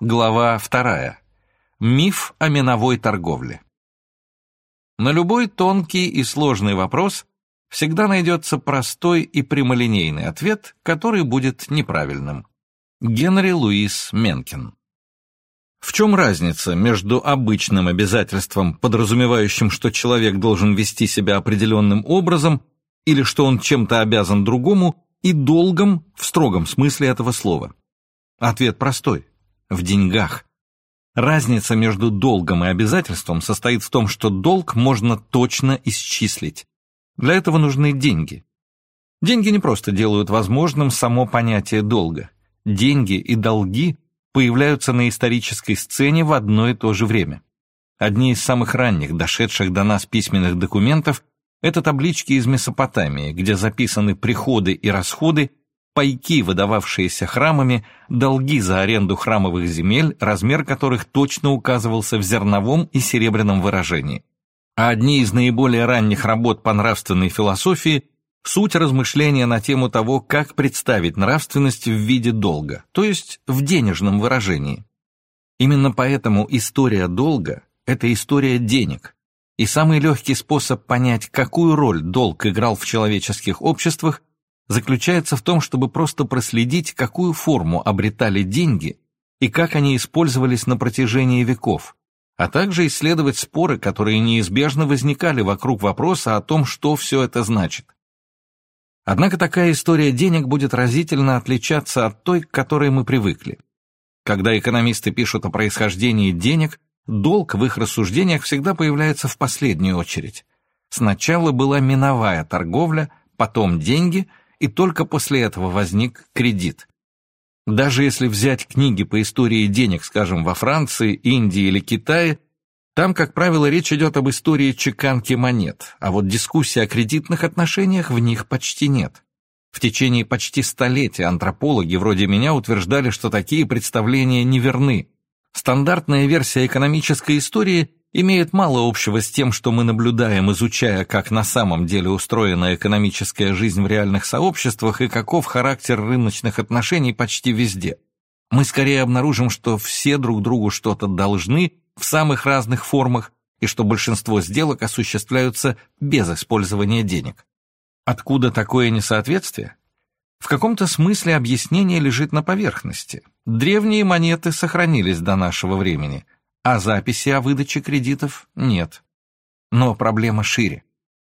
Глава вторая. Миф о миновой торговле. На любой тонкий и сложный вопрос всегда найдется простой и прямолинейный ответ, который будет неправильным. Генри Луис Менкин. В чем разница между обычным обязательством, подразумевающим, что человек должен вести себя определенным образом, или что он чем-то обязан другому, и долгом в строгом смысле этого слова? Ответ простой – в деньгах. Разница между долгом и обязательством состоит в том, что долг можно точно исчислить. Для этого нужны деньги. Деньги не просто делают возможным само понятие долга. Деньги и долги появляются на исторической сцене в одно и то же время. Одни из самых ранних, дошедших до нас письменных документов, это таблички из Месопотамии, где записаны приходы и расходы пайки, выдававшиеся храмами, долги за аренду храмовых земель, размер которых точно указывался в зерновом и серебряном выражении. А одни из наиболее ранних работ по нравственной философии – суть размышления на тему того, как представить нравственность в виде долга, то есть в денежном выражении. Именно поэтому история долга – это история денег, и самый легкий способ понять, какую роль долг играл в человеческих обществах, заключается в том, чтобы просто проследить, какую форму обретали деньги и как они использовались на протяжении веков, а также исследовать споры, которые неизбежно возникали вокруг вопроса о том, что все это значит. Однако такая история денег будет разительно отличаться от той, к которой мы привыкли. Когда экономисты пишут о происхождении денег, долг в их рассуждениях всегда появляется в последнюю очередь. Сначала была миновая торговля, потом деньги – и только после этого возник кредит. Даже если взять книги по истории денег, скажем, во Франции, Индии или Китае, там, как правило, речь идет об истории чеканки монет, а вот дискуссии о кредитных отношениях в них почти нет. В течение почти столетия антропологи вроде меня утверждали, что такие представления неверны. Стандартная версия экономической истории имеет мало общего с тем, что мы наблюдаем, изучая, как на самом деле устроена экономическая жизнь в реальных сообществах и каков характер рыночных отношений почти везде. Мы скорее обнаружим, что все друг другу что-то должны в самых разных формах и что большинство сделок осуществляются без использования денег. Откуда такое несоответствие? В каком-то смысле объяснение лежит на поверхности. Древние монеты сохранились до нашего времени – а записи о выдаче кредитов нет. Но проблема шире.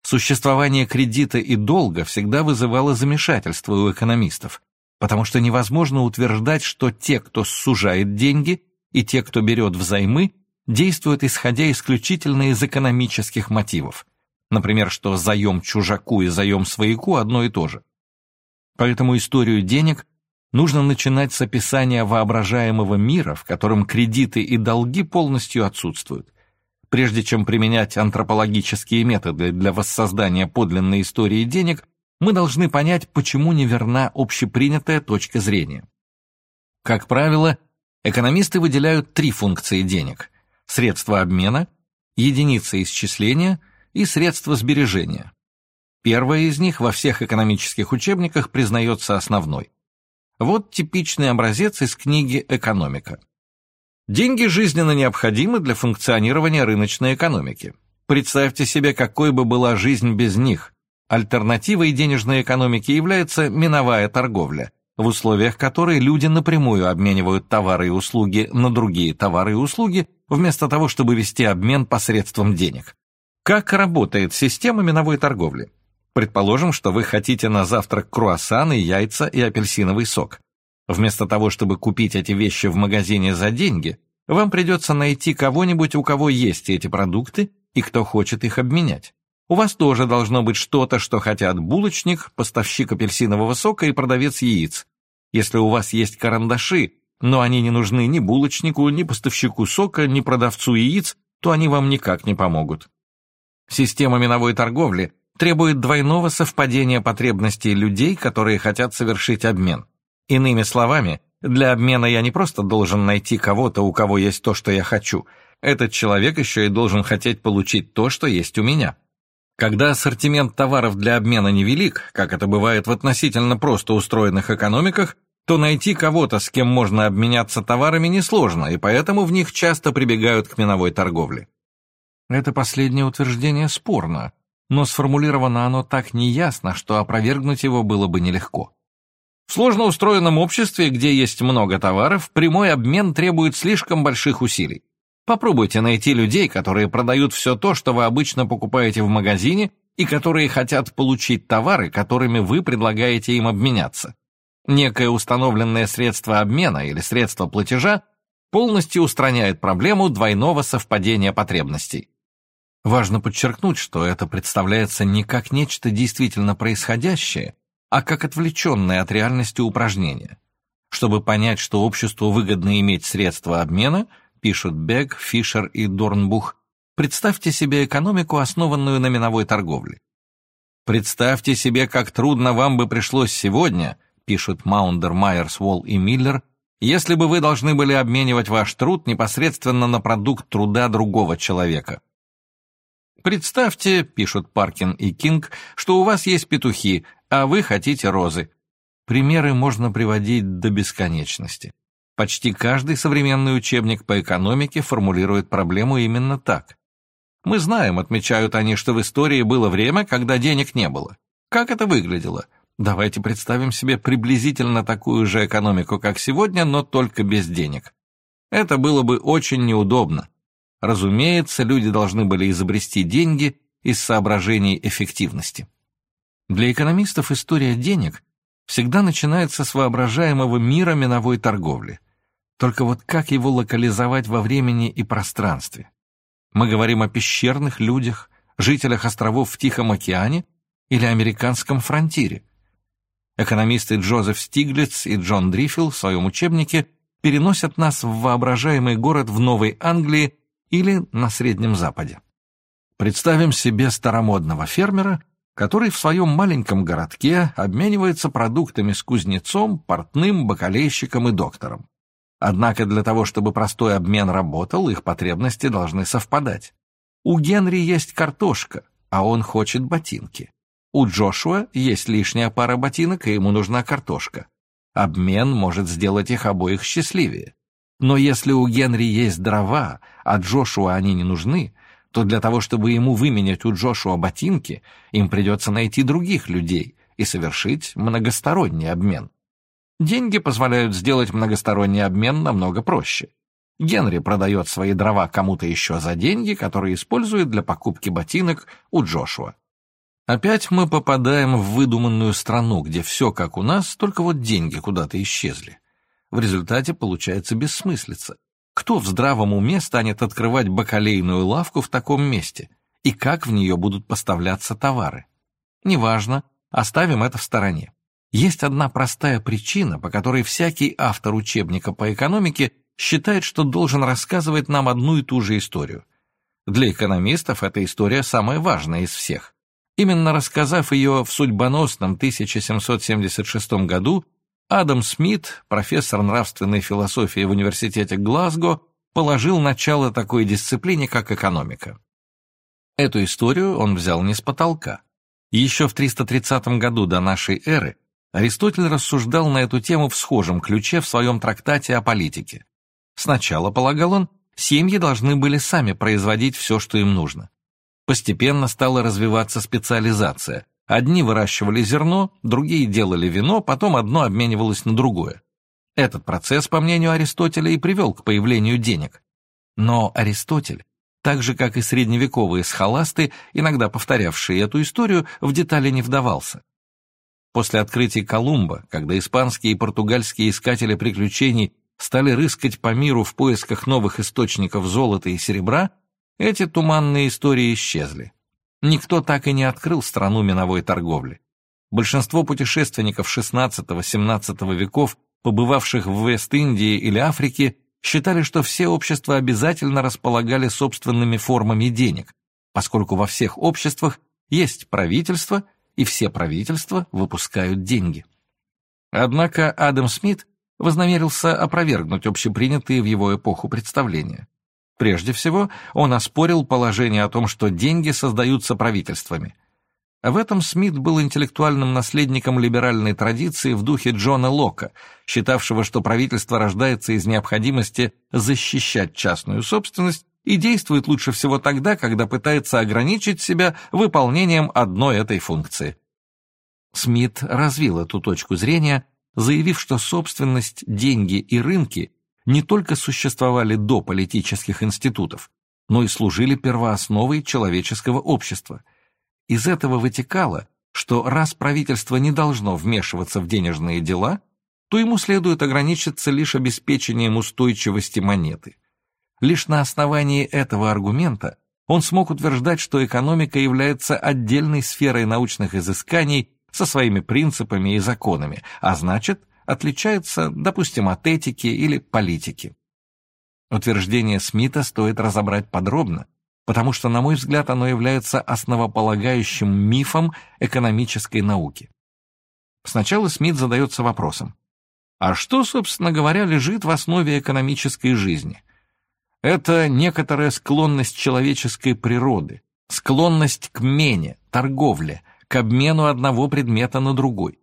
Существование кредита и долга всегда вызывало замешательство у экономистов, потому что невозможно утверждать, что те, кто сужает деньги, и те, кто берет взаймы, действуют исходя исключительно из экономических мотивов. Например, что заем чужаку и заем свояку одно и то же. Поэтому историю денег нужно начинать с описания воображаемого мира, в котором кредиты и долги полностью отсутствуют. Прежде чем применять антропологические методы для воссоздания подлинной истории денег, мы должны понять, почему неверна общепринятая точка зрения. Как правило, экономисты выделяют три функции денег – средства обмена, единицы исчисления и средства сбережения. Первая из них во всех экономических учебниках признается основной. Вот типичный образец из книги «Экономика». Деньги жизненно необходимы для функционирования рыночной экономики. Представьте себе, какой бы была жизнь без них. Альтернативой денежной экономики является миновая торговля, в условиях которой люди напрямую обменивают товары и услуги на другие товары и услуги, вместо того, чтобы вести обмен посредством денег. Как работает система миновой торговли? Предположим, что вы хотите на завтрак круассаны, яйца и апельсиновый сок. Вместо того, чтобы купить эти вещи в магазине за деньги, вам придется найти кого-нибудь, у кого есть эти продукты и кто хочет их обменять. У вас тоже должно быть что-то, что хотят булочник, поставщик апельсинового сока и продавец яиц. Если у вас есть карандаши, но они не нужны ни булочнику, ни поставщику сока, ни продавцу яиц, то они вам никак не помогут. Система миновой торговли требует двойного совпадения потребностей людей, которые хотят совершить обмен. Иными словами, для обмена я не просто должен найти кого-то, у кого есть то, что я хочу. Этот человек еще и должен хотеть получить то, что есть у меня. Когда ассортимент товаров для обмена невелик, как это бывает в относительно просто устроенных экономиках, то найти кого-то, с кем можно обменяться товарами, несложно, и поэтому в них часто прибегают к миновой торговле. Это последнее утверждение спорно, но сформулировано оно так неясно, что опровергнуть его было бы нелегко. В сложно устроенном обществе, где есть много товаров, прямой обмен требует слишком больших усилий. Попробуйте найти людей, которые продают все то, что вы обычно покупаете в магазине, и которые хотят получить товары, которыми вы предлагаете им обменяться. Некое установленное средство обмена или средство платежа полностью устраняет проблему двойного совпадения потребностей. Важно подчеркнуть, что это представляется не как нечто действительно происходящее, а как отвлеченное от реальности упражнение. Чтобы понять, что обществу выгодно иметь средства обмена, пишут Бек, Фишер и Дорнбух, представьте себе экономику, основанную на миновой торговле. Представьте себе, как трудно вам бы пришлось сегодня, пишут Маундер, Майерс, Уолл и Миллер, если бы вы должны были обменивать ваш труд непосредственно на продукт труда другого человека. Представьте, пишут Паркин и Кинг, что у вас есть петухи, а вы хотите розы. Примеры можно приводить до бесконечности. Почти каждый современный учебник по экономике формулирует проблему именно так. Мы знаем, отмечают они, что в истории было время, когда денег не было. Как это выглядело? Давайте представим себе приблизительно такую же экономику, как сегодня, но только без денег. Это было бы очень неудобно. Разумеется, люди должны были изобрести деньги из соображений эффективности. Для экономистов история денег всегда начинается с воображаемого мира миновой торговли. Только вот как его локализовать во времени и пространстве? Мы говорим о пещерных людях, жителях островов в Тихом океане или американском фронтире. Экономисты Джозеф Стиглиц и Джон Дрифил в своем учебнике переносят нас в воображаемый город в Новой Англии или на Среднем Западе. Представим себе старомодного фермера, который в своем маленьком городке обменивается продуктами с кузнецом, портным, бакалейщиком и доктором. Однако для того, чтобы простой обмен работал, их потребности должны совпадать. У Генри есть картошка, а он хочет ботинки. У Джошуа есть лишняя пара ботинок, и ему нужна картошка. Обмен может сделать их обоих счастливее. Но если у Генри есть дрова, а Джошуа они не нужны, то для того, чтобы ему выменять у Джошуа ботинки, им придется найти других людей и совершить многосторонний обмен. Деньги позволяют сделать многосторонний обмен намного проще. Генри продает свои дрова кому-то еще за деньги, которые использует для покупки ботинок у Джошуа. Опять мы попадаем в выдуманную страну, где все как у нас, только вот деньги куда-то исчезли. В результате получается бессмыслица. Кто в здравом уме станет открывать бакалейную лавку в таком месте? И как в нее будут поставляться товары? Неважно, оставим это в стороне. Есть одна простая причина, по которой всякий автор учебника по экономике считает, что должен рассказывать нам одну и ту же историю. Для экономистов эта история самая важная из всех. Именно рассказав ее в судьбоносном 1776 году, Адам Смит, профессор нравственной философии в университете Глазго, положил начало такой дисциплине, как экономика. Эту историю он взял не с потолка. Еще в 330 году до нашей эры Аристотель рассуждал на эту тему в схожем ключе в своем трактате о политике. Сначала, полагал он, семьи должны были сами производить все, что им нужно. Постепенно стала развиваться специализация. Одни выращивали зерно, другие делали вино, потом одно обменивалось на другое. Этот процесс, по мнению Аристотеля, и привел к появлению денег. Но Аристотель, так же как и средневековые схоласты, иногда повторявшие эту историю, в детали не вдавался. После открытия Колумба, когда испанские и португальские искатели приключений стали рыскать по миру в поисках новых источников золота и серебра, эти туманные истории исчезли. Никто так и не открыл страну миновой торговли. Большинство путешественников XVI-XVII веков, побывавших в Вест-Индии или Африке, считали, что все общества обязательно располагали собственными формами денег, поскольку во всех обществах есть правительство, и все правительства выпускают деньги. Однако Адам Смит вознамерился опровергнуть общепринятые в его эпоху представления. Прежде всего, он оспорил положение о том, что деньги создаются правительствами. В этом Смит был интеллектуальным наследником либеральной традиции в духе Джона Лока, считавшего, что правительство рождается из необходимости защищать частную собственность и действует лучше всего тогда, когда пытается ограничить себя выполнением одной этой функции. Смит развил эту точку зрения, заявив, что собственность, деньги и рынки не только существовали до политических институтов, но и служили первоосновой человеческого общества – из этого вытекало, что раз правительство не должно вмешиваться в денежные дела, то ему следует ограничиться лишь обеспечением устойчивости монеты. Лишь на основании этого аргумента он смог утверждать, что экономика является отдельной сферой научных изысканий со своими принципами и законами, а значит, отличается, допустим, от этики или политики. Утверждение Смита стоит разобрать подробно, потому что, на мой взгляд, оно является основополагающим мифом экономической науки. Сначала Смит задается вопросом, а что, собственно говоря, лежит в основе экономической жизни? Это некоторая склонность человеческой природы, склонность к мене, торговле, к обмену одного предмета на другой.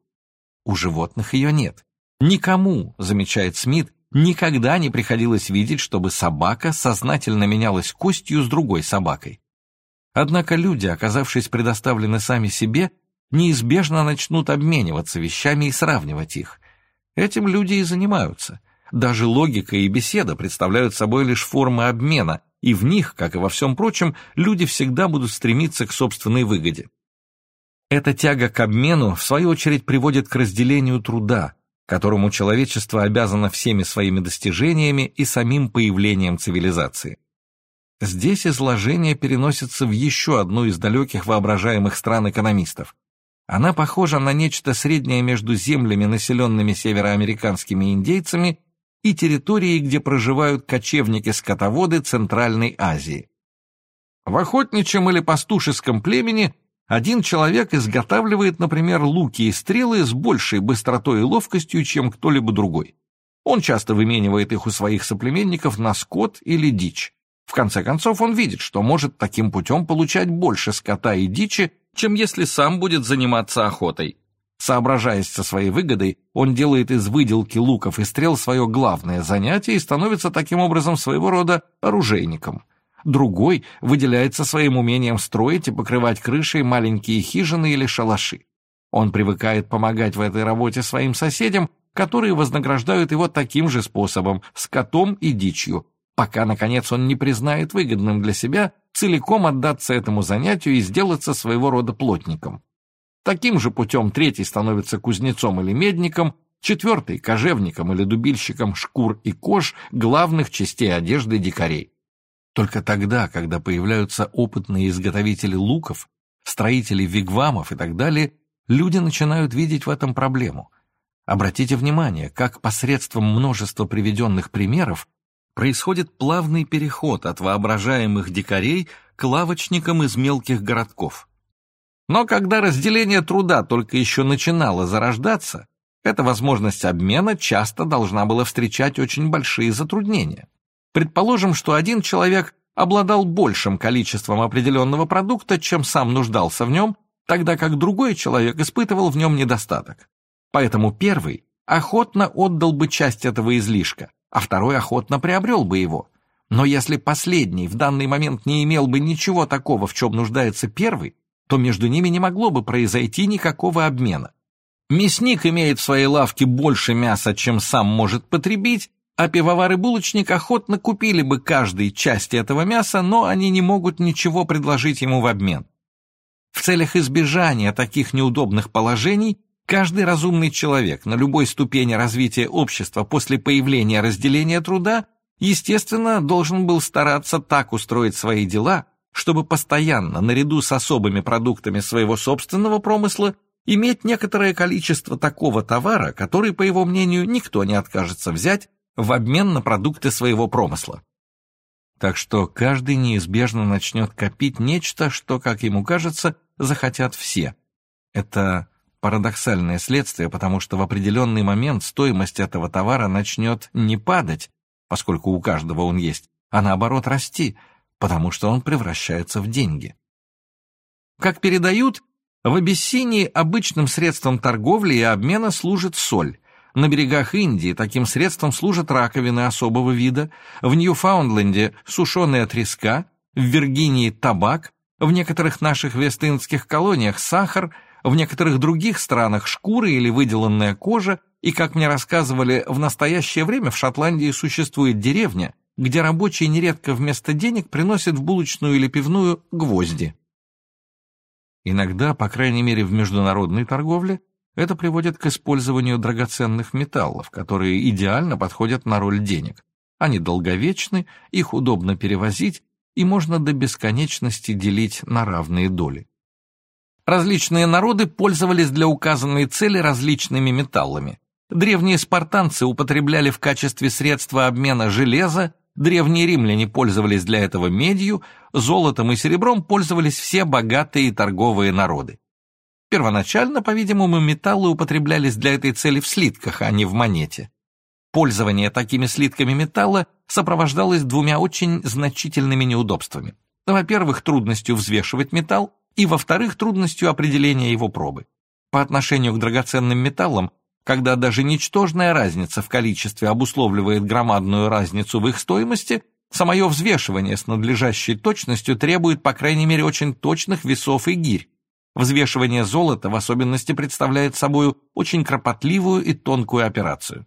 У животных ее нет. Никому, замечает Смит, никогда не приходилось видеть, чтобы собака сознательно менялась костью с другой собакой. Однако люди, оказавшись предоставлены сами себе, неизбежно начнут обмениваться вещами и сравнивать их. Этим люди и занимаются. Даже логика и беседа представляют собой лишь формы обмена, и в них, как и во всем прочем, люди всегда будут стремиться к собственной выгоде. Эта тяга к обмену, в свою очередь, приводит к разделению труда, которому человечество обязано всеми своими достижениями и самим появлением цивилизации. Здесь изложение переносится в еще одну из далеких воображаемых стран экономистов. Она похожа на нечто среднее между землями, населенными североамериканскими индейцами, и территорией, где проживают кочевники-скотоводы Центральной Азии. В охотничьем или пастушеском племени один человек изготавливает, например, луки и стрелы с большей быстротой и ловкостью, чем кто-либо другой. Он часто выменивает их у своих соплеменников на скот или дичь. В конце концов, он видит, что может таким путем получать больше скота и дичи, чем если сам будет заниматься охотой. Соображаясь со своей выгодой, он делает из выделки луков и стрел свое главное занятие и становится таким образом своего рода оружейником. Другой выделяется своим умением строить и покрывать крышей маленькие хижины или шалаши. Он привыкает помогать в этой работе своим соседям, которые вознаграждают его таким же способом, скотом и дичью, пока, наконец, он не признает выгодным для себя целиком отдаться этому занятию и сделаться своего рода плотником. Таким же путем третий становится кузнецом или медником, четвертый – кожевником или дубильщиком шкур и кож главных частей одежды дикарей. Только тогда, когда появляются опытные изготовители луков, строители вигвамов и так далее, люди начинают видеть в этом проблему. Обратите внимание, как посредством множества приведенных примеров происходит плавный переход от воображаемых дикарей к лавочникам из мелких городков. Но когда разделение труда только еще начинало зарождаться, эта возможность обмена часто должна была встречать очень большие затруднения. Предположим, что один человек обладал большим количеством определенного продукта, чем сам нуждался в нем, тогда как другой человек испытывал в нем недостаток. Поэтому первый охотно отдал бы часть этого излишка, а второй охотно приобрел бы его. Но если последний в данный момент не имел бы ничего такого, в чем нуждается первый, то между ними не могло бы произойти никакого обмена. Мясник имеет в своей лавке больше мяса, чем сам может потребить, а пивовар и булочник охотно купили бы каждой части этого мяса, но они не могут ничего предложить ему в обмен. В целях избежания таких неудобных положений каждый разумный человек на любой ступени развития общества после появления разделения труда, естественно, должен был стараться так устроить свои дела, чтобы постоянно, наряду с особыми продуктами своего собственного промысла, иметь некоторое количество такого товара, который, по его мнению, никто не откажется взять в обмен на продукты своего промысла. Так что каждый неизбежно начнет копить нечто, что, как ему кажется, захотят все. Это парадоксальное следствие, потому что в определенный момент стоимость этого товара начнет не падать, поскольку у каждого он есть, а наоборот расти, потому что он превращается в деньги. Как передают, В Абиссинии обычным средством торговли и обмена служит соль. На берегах Индии таким средством служат раковины особого вида, в Ньюфаундленде – сушеная треска, в Виргинии – табак, в некоторых наших вест-индских колониях – сахар, в некоторых других странах – шкуры или выделанная кожа, и, как мне рассказывали, в настоящее время в Шотландии существует деревня, где рабочие нередко вместо денег приносят в булочную или пивную гвозди. Иногда, по крайней мере в международной торговле, это приводит к использованию драгоценных металлов, которые идеально подходят на роль денег. Они долговечны, их удобно перевозить, и можно до бесконечности делить на равные доли. Различные народы пользовались для указанной цели различными металлами. Древние спартанцы употребляли в качестве средства обмена железо, древние римляне пользовались для этого медью, золотом и серебром пользовались все богатые торговые народы. Первоначально, по-видимому, металлы употреблялись для этой цели в слитках, а не в монете. Пользование такими слитками металла сопровождалось двумя очень значительными неудобствами. Во-первых, трудностью взвешивать металл, и, во-вторых, трудностью определения его пробы. По отношению к драгоценным металлам, когда даже ничтожная разница в количестве обусловливает громадную разницу в их стоимости, самое взвешивание с надлежащей точностью требует, по крайней мере, очень точных весов и гирь, Взвешивание золота в особенности представляет собой очень кропотливую и тонкую операцию.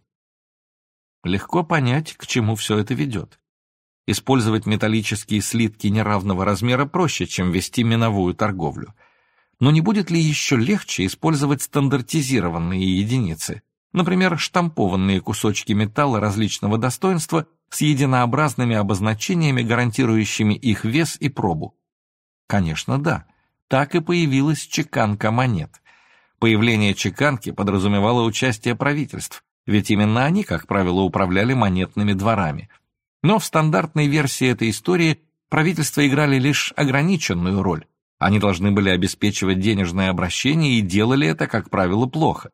Легко понять, к чему все это ведет. Использовать металлические слитки неравного размера проще, чем вести миновую торговлю. Но не будет ли еще легче использовать стандартизированные единицы, например, штампованные кусочки металла различного достоинства с единообразными обозначениями, гарантирующими их вес и пробу? Конечно, да так и появилась чеканка монет. Появление чеканки подразумевало участие правительств, ведь именно они, как правило, управляли монетными дворами. Но в стандартной версии этой истории правительства играли лишь ограниченную роль. Они должны были обеспечивать денежное обращение и делали это, как правило, плохо.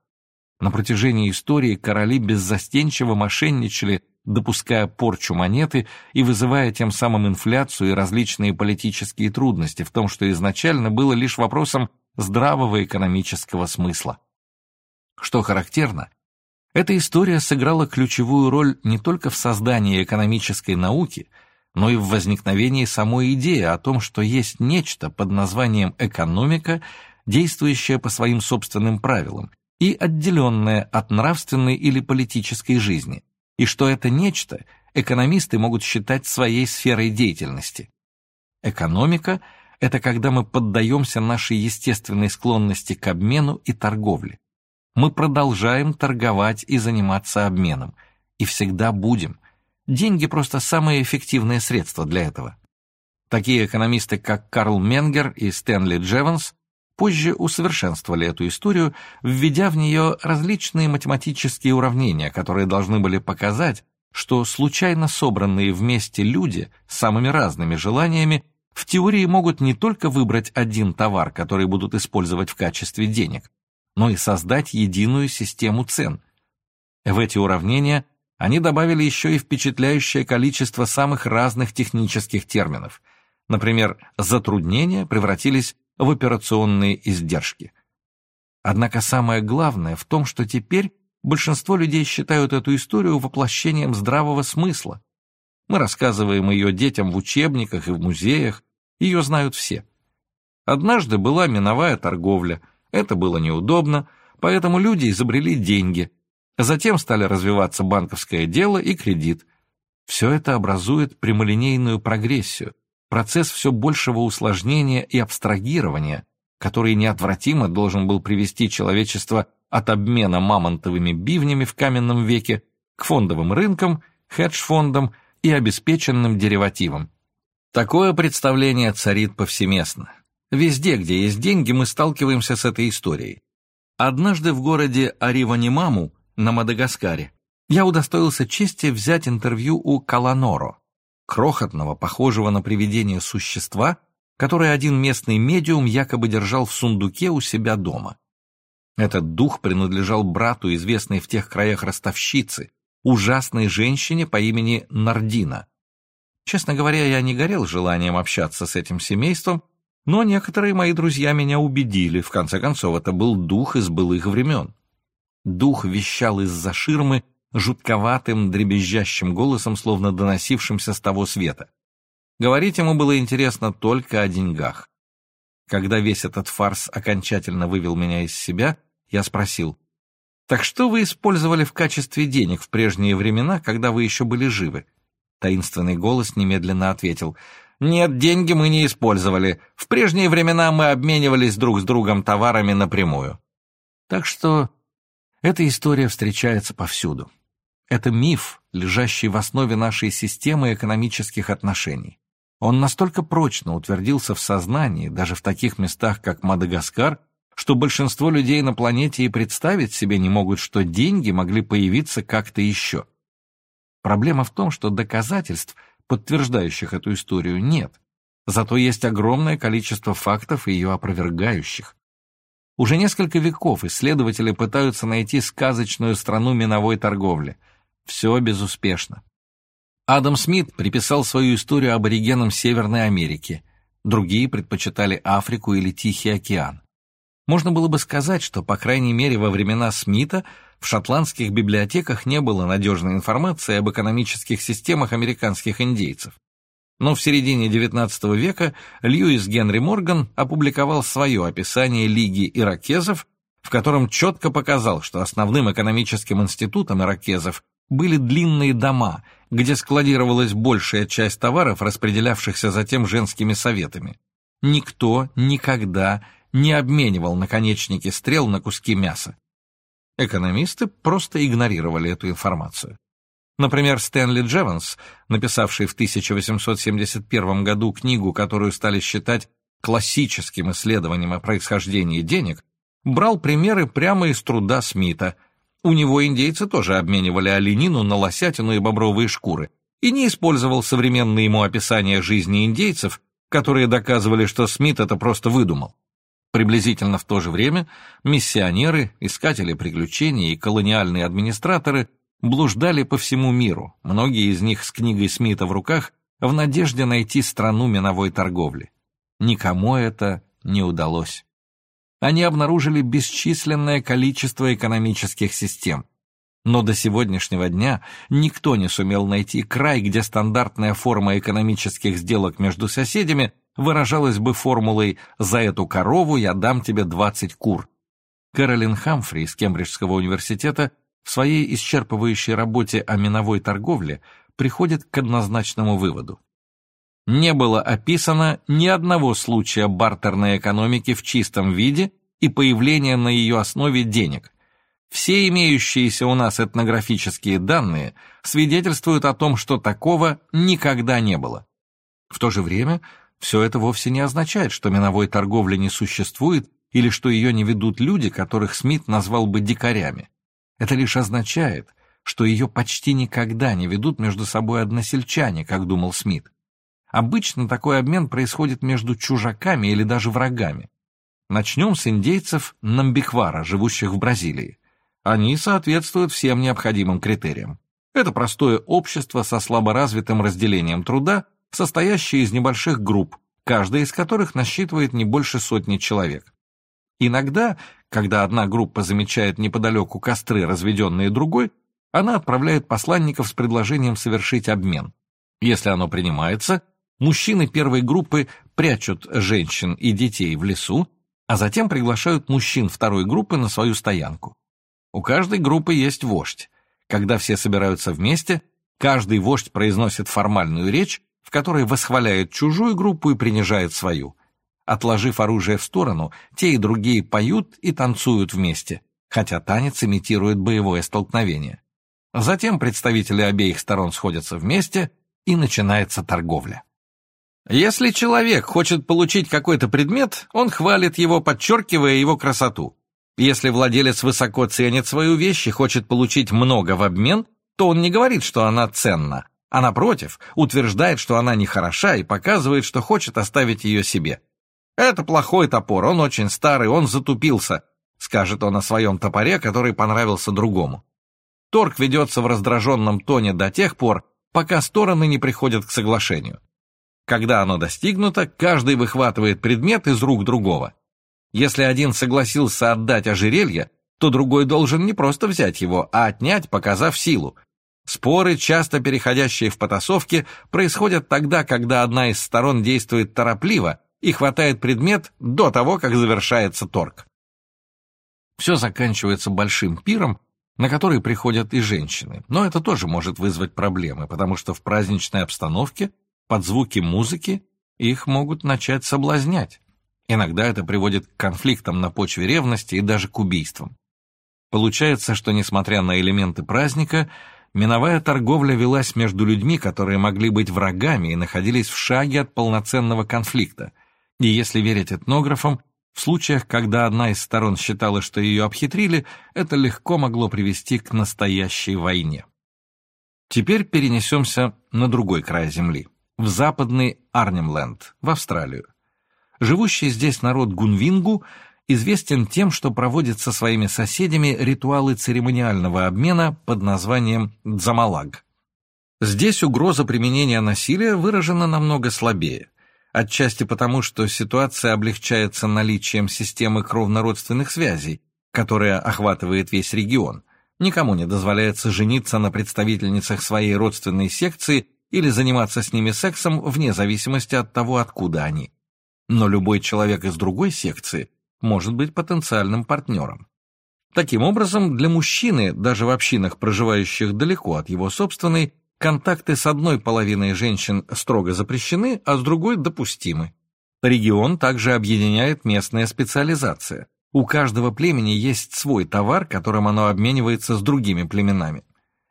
На протяжении истории короли беззастенчиво мошенничали допуская порчу монеты и вызывая тем самым инфляцию и различные политические трудности в том, что изначально было лишь вопросом здравого экономического смысла. Что характерно, эта история сыграла ключевую роль не только в создании экономической науки, но и в возникновении самой идеи о том, что есть нечто под названием экономика, действующее по своим собственным правилам и отделенное от нравственной или политической жизни и что это нечто экономисты могут считать своей сферой деятельности. Экономика – это когда мы поддаемся нашей естественной склонности к обмену и торговле. Мы продолжаем торговать и заниматься обменом, и всегда будем. Деньги просто самое эффективное средство для этого. Такие экономисты, как Карл Менгер и Стэнли Джеванс, позже усовершенствовали эту историю, введя в нее различные математические уравнения, которые должны были показать, что случайно собранные вместе люди с самыми разными желаниями в теории могут не только выбрать один товар, который будут использовать в качестве денег, но и создать единую систему цен. В эти уравнения они добавили еще и впечатляющее количество самых разных технических терминов. Например, затруднения превратились в операционные издержки. Однако самое главное в том, что теперь большинство людей считают эту историю воплощением здравого смысла. Мы рассказываем ее детям в учебниках и в музеях, ее знают все. Однажды была миновая торговля, это было неудобно, поэтому люди изобрели деньги. Затем стали развиваться банковское дело и кредит. Все это образует прямолинейную прогрессию, процесс все большего усложнения и абстрагирования, который неотвратимо должен был привести человечество от обмена мамонтовыми бивнями в каменном веке к фондовым рынкам, хедж-фондам и обеспеченным деривативам. Такое представление царит повсеместно. Везде, где есть деньги, мы сталкиваемся с этой историей. Однажды в городе Ариванимаму на Мадагаскаре я удостоился чести взять интервью у Каланоро, крохотного, похожего на привидение существа, которое один местный медиум якобы держал в сундуке у себя дома. Этот дух принадлежал брату известной в тех краях ростовщицы, ужасной женщине по имени Нардина. Честно говоря, я не горел желанием общаться с этим семейством, Но некоторые мои друзья меня убедили, в конце концов, это был дух из былых времен. Дух вещал из-за ширмы жутковатым, дребезжащим голосом, словно доносившимся с того света. Говорить ему было интересно только о деньгах. Когда весь этот фарс окончательно вывел меня из себя, я спросил, «Так что вы использовали в качестве денег в прежние времена, когда вы еще были живы?» Таинственный голос немедленно ответил, «Нет, деньги мы не использовали. В прежние времена мы обменивались друг с другом товарами напрямую». Так что эта история встречается повсюду. Это миф, лежащий в основе нашей системы экономических отношений. Он настолько прочно утвердился в сознании, даже в таких местах, как Мадагаскар, что большинство людей на планете и представить себе не могут, что деньги могли появиться как-то еще. Проблема в том, что доказательств, подтверждающих эту историю, нет. Зато есть огромное количество фактов, ее опровергающих. Уже несколько веков исследователи пытаются найти сказочную страну миновой торговли. Все безуспешно. Адам Смит приписал свою историю аборигенам Северной Америки, другие предпочитали Африку или Тихий океан. Можно было бы сказать, что, по крайней мере, во времена Смита в шотландских библиотеках не было надежной информации об экономических системах американских индейцев. Но в середине XIX века Льюис Генри Морган опубликовал свое описание Лиги иракезов, в котором четко показал, что основным экономическим институтом иракезов были длинные дома, где складировалась большая часть товаров, распределявшихся затем женскими советами. Никто никогда не обменивал наконечники стрел на куски мяса. Экономисты просто игнорировали эту информацию. Например, Стэнли Джеванс, написавший в 1871 году книгу, которую стали считать классическим исследованием о происхождении денег, брал примеры прямо из труда Смита – у него индейцы тоже обменивали оленину на лосятину и бобровые шкуры, и не использовал современные ему описания жизни индейцев, которые доказывали, что Смит это просто выдумал. Приблизительно в то же время миссионеры, искатели приключений и колониальные администраторы блуждали по всему миру, многие из них с книгой Смита в руках, в надежде найти страну миновой торговли. Никому это не удалось они обнаружили бесчисленное количество экономических систем. Но до сегодняшнего дня никто не сумел найти край, где стандартная форма экономических сделок между соседями выражалась бы формулой «за эту корову я дам тебе 20 кур». Кэролин Хамфри из Кембриджского университета в своей исчерпывающей работе о миновой торговле приходит к однозначному выводу. Не было описано ни одного случая бартерной экономики в чистом виде и появления на ее основе денег. Все имеющиеся у нас этнографические данные свидетельствуют о том, что такого никогда не было. В то же время все это вовсе не означает, что миновой торговли не существует или что ее не ведут люди, которых Смит назвал бы дикарями. Это лишь означает, что ее почти никогда не ведут между собой односельчане, как думал Смит. Обычно такой обмен происходит между чужаками или даже врагами. Начнем с индейцев Намбиквара, живущих в Бразилии. Они соответствуют всем необходимым критериям. Это простое общество со слаборазвитым разделением труда, состоящее из небольших групп, каждая из которых насчитывает не больше сотни человек. Иногда, когда одна группа замечает неподалеку костры, разведенные другой, она отправляет посланников с предложением совершить обмен. Если оно принимается, Мужчины первой группы прячут женщин и детей в лесу, а затем приглашают мужчин второй группы на свою стоянку. У каждой группы есть вождь. Когда все собираются вместе, каждый вождь произносит формальную речь, в которой восхваляет чужую группу и принижает свою. Отложив оружие в сторону, те и другие поют и танцуют вместе, хотя танец имитирует боевое столкновение. Затем представители обеих сторон сходятся вместе, и начинается торговля. Если человек хочет получить какой-то предмет, он хвалит его, подчеркивая его красоту. Если владелец высоко ценит свою вещь и хочет получить много в обмен, то он не говорит, что она ценна, а напротив, утверждает, что она нехороша и показывает, что хочет оставить ее себе. «Это плохой топор, он очень старый, он затупился», скажет он о своем топоре, который понравился другому. Торг ведется в раздраженном тоне до тех пор, пока стороны не приходят к соглашению. Когда оно достигнуто, каждый выхватывает предмет из рук другого. Если один согласился отдать ожерелье, то другой должен не просто взять его, а отнять, показав силу. Споры, часто переходящие в потасовки, происходят тогда, когда одна из сторон действует торопливо и хватает предмет до того, как завершается торг. Все заканчивается большим пиром, на который приходят и женщины, но это тоже может вызвать проблемы, потому что в праздничной обстановке под звуки музыки их могут начать соблазнять. Иногда это приводит к конфликтам на почве ревности и даже к убийствам. Получается, что несмотря на элементы праздника, миновая торговля велась между людьми, которые могли быть врагами и находились в шаге от полноценного конфликта. И если верить этнографам, в случаях, когда одна из сторон считала, что ее обхитрили, это легко могло привести к настоящей войне. Теперь перенесемся на другой край Земли в западный Арнемленд, в Австралию. Живущий здесь народ Гунвингу известен тем, что проводит со своими соседями ритуалы церемониального обмена под названием «дзамалаг». Здесь угроза применения насилия выражена намного слабее, отчасти потому, что ситуация облегчается наличием системы кровнородственных связей, которая охватывает весь регион. Никому не дозволяется жениться на представительницах своей родственной секции или заниматься с ними сексом вне зависимости от того, откуда они. Но любой человек из другой секции может быть потенциальным партнером. Таким образом, для мужчины, даже в общинах, проживающих далеко от его собственной, контакты с одной половиной женщин строго запрещены, а с другой допустимы. Регион также объединяет местная специализация. У каждого племени есть свой товар, которым оно обменивается с другими племенами.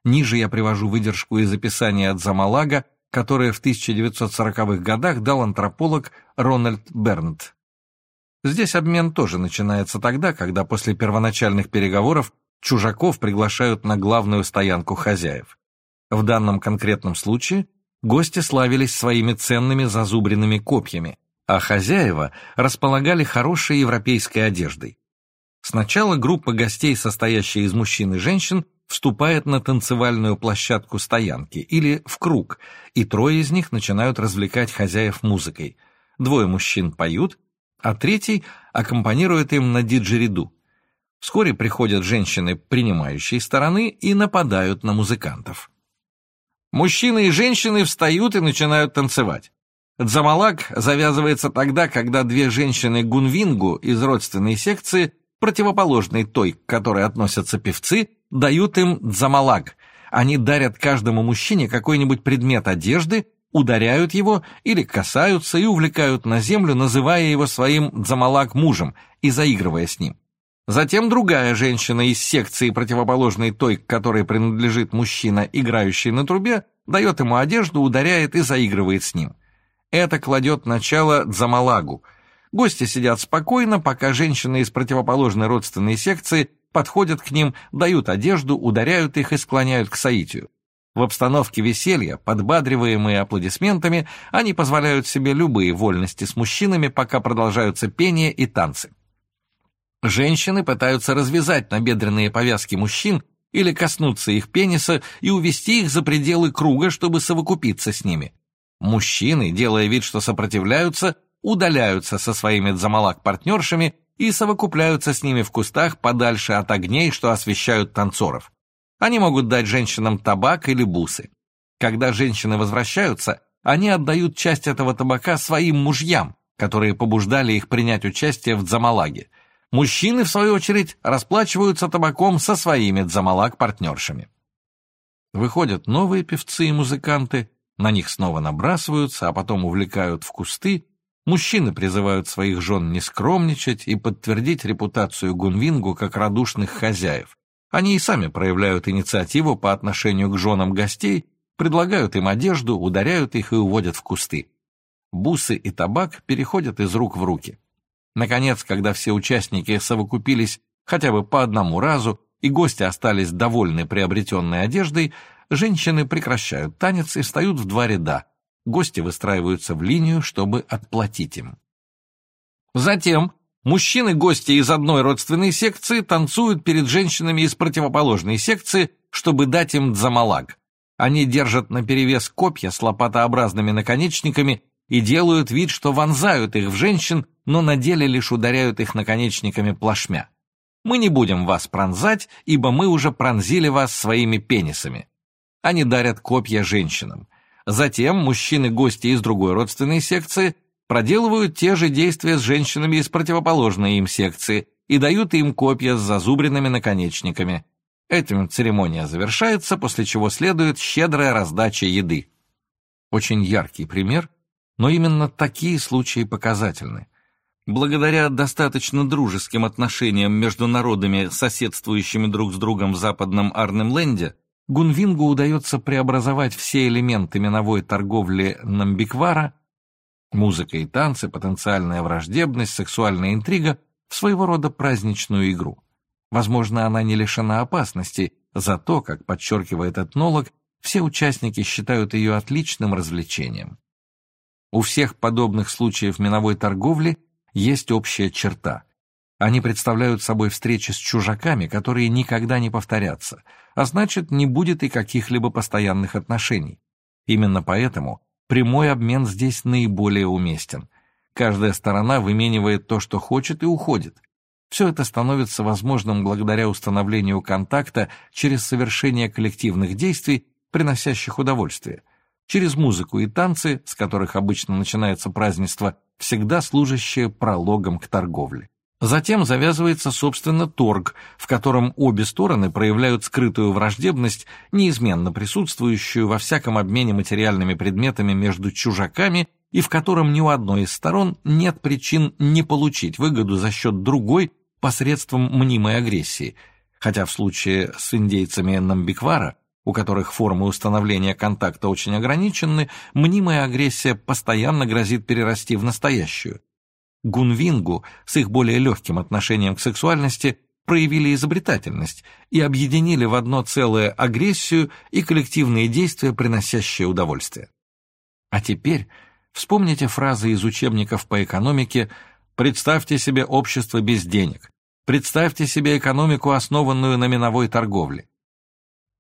Ниже я привожу выдержку из описания от Замалага, которое в 1940-х годах дал антрополог Рональд Бернт. Здесь обмен тоже начинается тогда, когда после первоначальных переговоров чужаков приглашают на главную стоянку хозяев. В данном конкретном случае гости славились своими ценными зазубренными копьями, а хозяева располагали хорошей европейской одеждой. Сначала группа гостей, состоящая из мужчин и женщин, вступает на танцевальную площадку стоянки или в круг, и трое из них начинают развлекать хозяев музыкой. Двое мужчин поют, а третий аккомпанирует им на диджериду. Вскоре приходят женщины принимающей стороны и нападают на музыкантов. Мужчины и женщины встают и начинают танцевать. Дзамалак завязывается тогда, когда две женщины Гунвингу из родственной секции, противоположной той, к которой относятся певцы, дают им дзамалаг. Они дарят каждому мужчине какой-нибудь предмет одежды, ударяют его или касаются и увлекают на землю, называя его своим дзамалаг мужем и заигрывая с ним. Затем другая женщина из секции, противоположной той, к которой принадлежит мужчина, играющий на трубе, дает ему одежду, ударяет и заигрывает с ним. Это кладет начало дзамалагу. Гости сидят спокойно, пока женщина из противоположной родственной секции подходят к ним, дают одежду, ударяют их и склоняют к соитию. В обстановке веселья, подбадриваемые аплодисментами, они позволяют себе любые вольности с мужчинами, пока продолжаются пение и танцы. Женщины пытаются развязать набедренные повязки мужчин или коснуться их пениса и увести их за пределы круга, чтобы совокупиться с ними. Мужчины, делая вид, что сопротивляются, удаляются со своими дзамалак-партнершами и совокупляются с ними в кустах подальше от огней, что освещают танцоров. Они могут дать женщинам табак или бусы. Когда женщины возвращаются, они отдают часть этого табака своим мужьям, которые побуждали их принять участие в дзамалаге. Мужчины, в свою очередь, расплачиваются табаком со своими дзамалаг-партнершами. Выходят новые певцы и музыканты, на них снова набрасываются, а потом увлекают в кусты, Мужчины призывают своих жен не скромничать и подтвердить репутацию Гунвингу как радушных хозяев. Они и сами проявляют инициативу по отношению к женам гостей, предлагают им одежду, ударяют их и уводят в кусты. Бусы и табак переходят из рук в руки. Наконец, когда все участники совокупились хотя бы по одному разу, и гости остались довольны приобретенной одеждой, женщины прекращают танец и встают в два ряда, гости выстраиваются в линию, чтобы отплатить им. Затем мужчины-гости из одной родственной секции танцуют перед женщинами из противоположной секции, чтобы дать им дзамалаг. Они держат наперевес копья с лопатообразными наконечниками и делают вид, что вонзают их в женщин, но на деле лишь ударяют их наконечниками плашмя. Мы не будем вас пронзать, ибо мы уже пронзили вас своими пенисами. Они дарят копья женщинам. Затем мужчины-гости из другой родственной секции проделывают те же действия с женщинами из противоположной им секции и дают им копья с зазубренными наконечниками. Этим церемония завершается, после чего следует щедрая раздача еды. Очень яркий пример, но именно такие случаи показательны. Благодаря достаточно дружеским отношениям между народами, соседствующими друг с другом в западном Арнемленде, Гунвингу удается преобразовать все элементы миновой торговли Намбиквара музыка и танцы, потенциальная враждебность, сексуальная интрига в своего рода праздничную игру. Возможно, она не лишена опасности, зато, как подчеркивает этнолог, все участники считают ее отличным развлечением. У всех подобных случаев миновой торговли есть общая черта. Они представляют собой встречи с чужаками, которые никогда не повторятся, а значит, не будет и каких-либо постоянных отношений. Именно поэтому прямой обмен здесь наиболее уместен. Каждая сторона выменивает то, что хочет, и уходит. Все это становится возможным благодаря установлению контакта через совершение коллективных действий, приносящих удовольствие. Через музыку и танцы, с которых обычно начинается празднество, всегда служащее прологом к торговле. Затем завязывается, собственно, торг, в котором обе стороны проявляют скрытую враждебность, неизменно присутствующую во всяком обмене материальными предметами между чужаками и в котором ни у одной из сторон нет причин не получить выгоду за счет другой посредством мнимой агрессии, хотя в случае с индейцами Намбиквара, у которых формы установления контакта очень ограничены, мнимая агрессия постоянно грозит перерасти в настоящую. Гунвингу с их более легким отношением к сексуальности проявили изобретательность и объединили в одно целое агрессию и коллективные действия, приносящие удовольствие. А теперь вспомните фразы из учебников по экономике «Представьте себе общество без денег», «Представьте себе экономику, основанную на миновой торговле».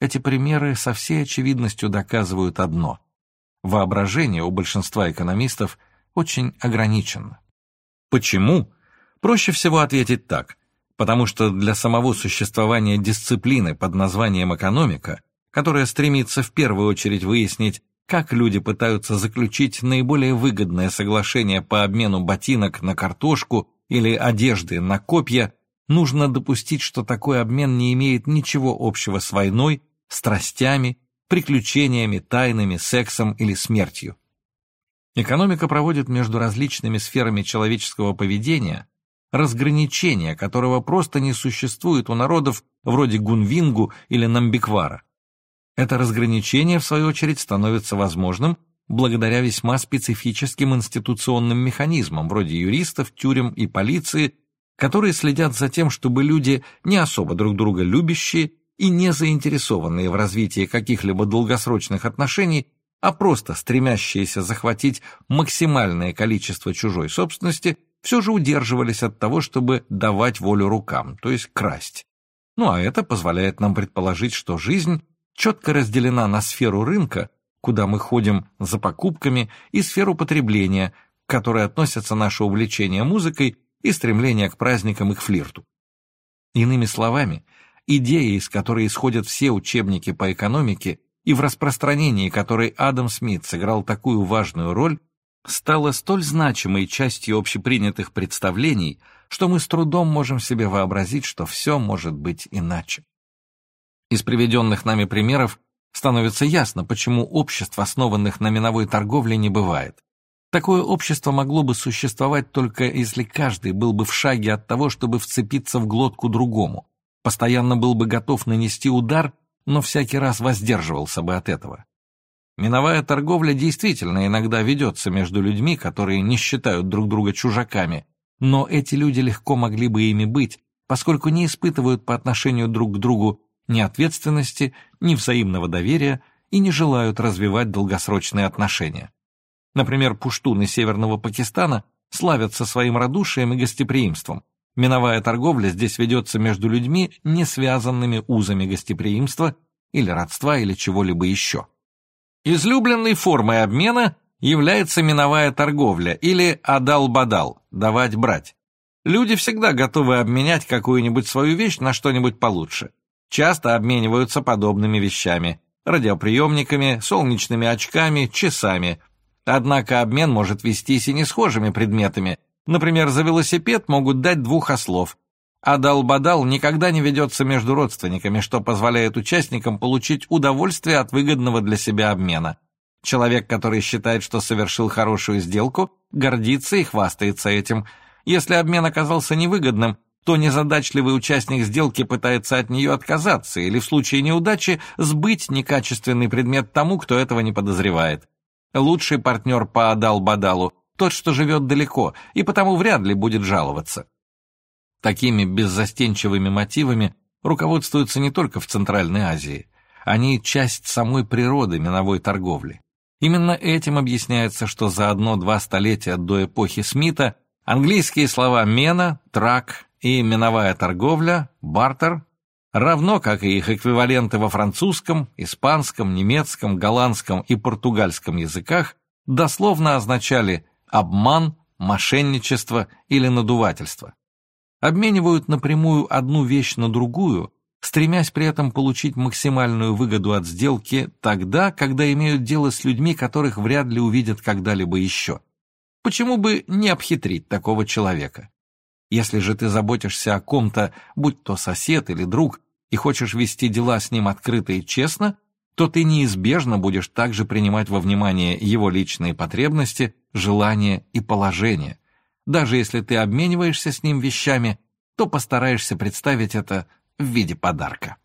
Эти примеры со всей очевидностью доказывают одно – воображение у большинства экономистов очень ограничено. Почему? Проще всего ответить так. Потому что для самого существования дисциплины под названием экономика, которая стремится в первую очередь выяснить, как люди пытаются заключить наиболее выгодное соглашение по обмену ботинок на картошку или одежды на копья, нужно допустить, что такой обмен не имеет ничего общего с войной, страстями, приключениями, тайнами, сексом или смертью. Экономика проводит между различными сферами человеческого поведения разграничение, которого просто не существует у народов вроде Гунвингу или Намбиквара. Это разграничение, в свою очередь, становится возможным благодаря весьма специфическим институционным механизмам, вроде юристов, тюрем и полиции, которые следят за тем, чтобы люди, не особо друг друга любящие и не заинтересованные в развитии каких-либо долгосрочных отношений, а просто стремящиеся захватить максимальное количество чужой собственности, все же удерживались от того, чтобы давать волю рукам, то есть красть. Ну а это позволяет нам предположить, что жизнь четко разделена на сферу рынка, куда мы ходим за покупками, и сферу потребления, к которой относятся наше увлечение музыкой и стремление к праздникам и к флирту. Иными словами, идея, из которой исходят все учебники по экономике, и в распространении которой Адам Смит сыграл такую важную роль, стала столь значимой частью общепринятых представлений, что мы с трудом можем себе вообразить, что все может быть иначе. Из приведенных нами примеров становится ясно, почему обществ, основанных на миновой торговле, не бывает. Такое общество могло бы существовать только если каждый был бы в шаге от того, чтобы вцепиться в глотку другому, постоянно был бы готов нанести удар но всякий раз воздерживался бы от этого. Миновая торговля действительно иногда ведется между людьми, которые не считают друг друга чужаками, но эти люди легко могли бы ими быть, поскольку не испытывают по отношению друг к другу ни ответственности, ни взаимного доверия и не желают развивать долгосрочные отношения. Например, пуштуны Северного Пакистана славятся своим радушием и гостеприимством, Миновая торговля здесь ведется между людьми, не связанными узами гостеприимства или родства или чего-либо еще. Излюбленной формой обмена является миновая торговля или адал-бадал – давать-брать. Люди всегда готовы обменять какую-нибудь свою вещь на что-нибудь получше. Часто обмениваются подобными вещами – радиоприемниками, солнечными очками, часами. Однако обмен может вестись и несхожими предметами. Например, за велосипед могут дать двух ослов. А дал-бадал никогда не ведется между родственниками, что позволяет участникам получить удовольствие от выгодного для себя обмена. Человек, который считает, что совершил хорошую сделку, гордится и хвастается этим. Если обмен оказался невыгодным, то незадачливый участник сделки пытается от нее отказаться или в случае неудачи сбыть некачественный предмет тому, кто этого не подозревает. Лучший партнер по Адал-Бадалу – тот, что живет далеко, и потому вряд ли будет жаловаться. Такими беззастенчивыми мотивами руководствуются не только в Центральной Азии. Они – часть самой природы миновой торговли. Именно этим объясняется, что за одно-два столетия до эпохи Смита английские слова «мена», «трак» и «миновая торговля», «бартер» равно как и их эквиваленты во французском, испанском, немецком, голландском и португальском языках, дословно означали обман, мошенничество или надувательство. Обменивают напрямую одну вещь на другую, стремясь при этом получить максимальную выгоду от сделки тогда, когда имеют дело с людьми, которых вряд ли увидят когда-либо еще. Почему бы не обхитрить такого человека? Если же ты заботишься о ком-то, будь то сосед или друг, и хочешь вести дела с ним открыто и честно, то ты неизбежно будешь также принимать во внимание его личные потребности, желания и положение. Даже если ты обмениваешься с ним вещами, то постараешься представить это в виде подарка.